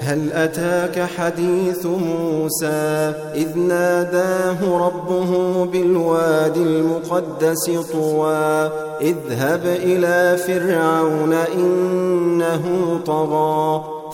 هل أتاك حديث موسى إذ ناداه ربه بالوادي المقدس طوى إذهب إلى فرعون إنه طغى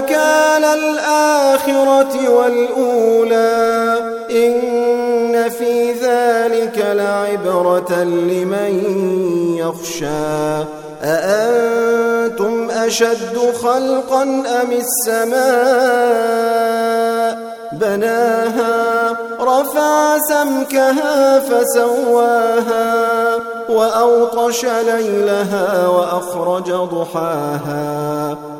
نكال الآخرة والأولى. إن في ذلك لعبرة لمن يخشى. أأنتم أشد خلقا أم السماء؟ بناها رفع سمكها فسواها وأوطش ليلها وأخرج ضحاها.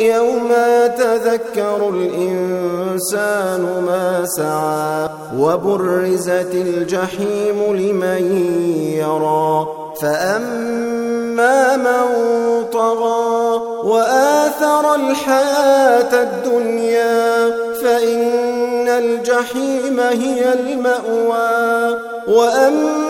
يوم يتذكر الإنسان ما سعى وبرزت الجحيم لمن يرى فأما من طغى وآثر الحياة الدنيا فإن الجحيم هي المأوى وأما